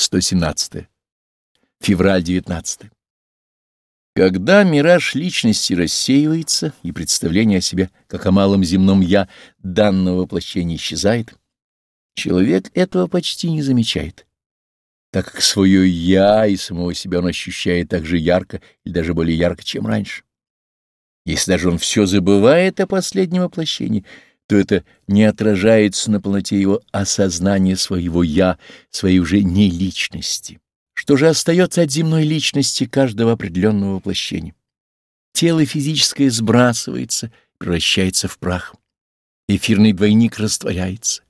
117. Февраль 19. Когда мираж личности рассеивается и представление о себе, как о малом земном «я» данного воплощения исчезает, человек этого почти не замечает, так как свое «я» и самого себя он ощущает так же ярко или даже более ярко, чем раньше. Если даже он все забывает о последнем воплощении, то это не отражается на полноте его осознания своего «я», своей уже не личности. Что же остается от земной личности каждого определенного воплощения? Тело физическое сбрасывается, превращается в прах. Эфирный двойник растворяется.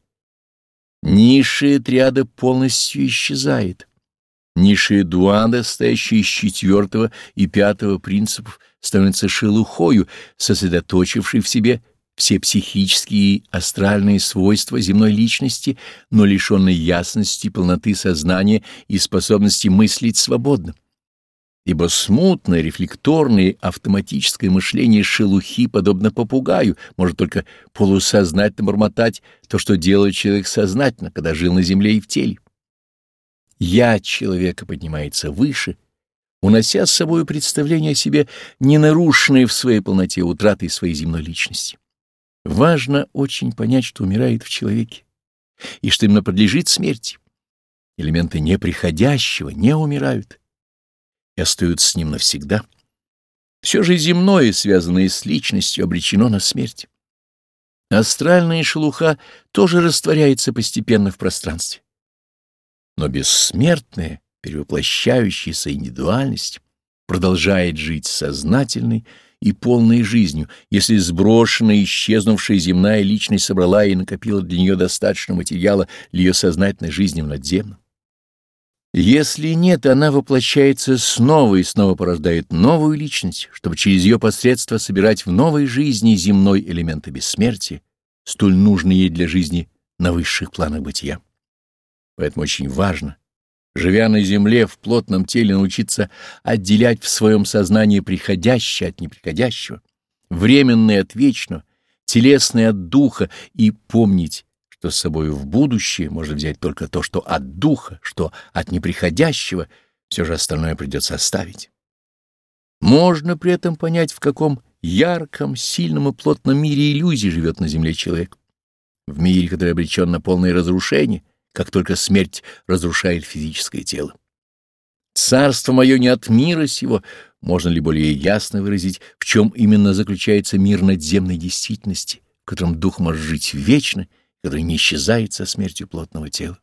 Низшая триада полностью исчезает. Низшая дуада, стоящая из четвертого и пятого принципов, становится шелухою, сосредоточившей в себе все психические и астральные свойства земной личности, но лишенной ясности, полноты сознания и способности мыслить свободно. Ибо смутное, рефлекторное, автоматическое мышление шелухи, подобно попугаю, может только полусознательно бормотать то, что делает человек сознательно, когда жил на земле и в теле. «Я» человека поднимается выше, унося с собой представление о себе, не нарушенное в своей полноте утратой своей земной личности. Важно очень понять, что умирает в человеке, и что именно подлежит смерти. Элементы неприходящего не умирают и остаются с ним навсегда. Все же земное, связанное с личностью, обречено на смерть. Астральная шелуха тоже растворяется постепенно в пространстве. Но бессмертная, перевоплощающаяся индивидуальность продолжает жить сознательной, и полной жизнью, если сброшенная, исчезнувшая земная личность собрала и накопила для нее достаточно материала для ее сознательной жизни в надземном. Если нет, она воплощается снова и снова порождает новую личность, чтобы через ее посредство собирать в новой жизни земной элементы бессмертия, столь нужные ей для жизни на высших планах бытия. Поэтому очень важно живя на земле в плотном теле, научиться отделять в своем сознании приходящее от неприходящего, временное от вечного, телесное от духа и помнить, что с собой в будущее можно взять только то, что от духа, что от неприходящего, все же остальное придется оставить. Можно при этом понять, в каком ярком, сильном и плотном мире иллюзий живет на земле человек. В мире, который обречен на полное разрушение, как только смерть разрушает физическое тело. Царство мое не от мира сего, можно ли более ясно выразить, в чем именно заключается мир надземной действительности, в котором дух может жить вечно, который не исчезает со смертью плотного тела.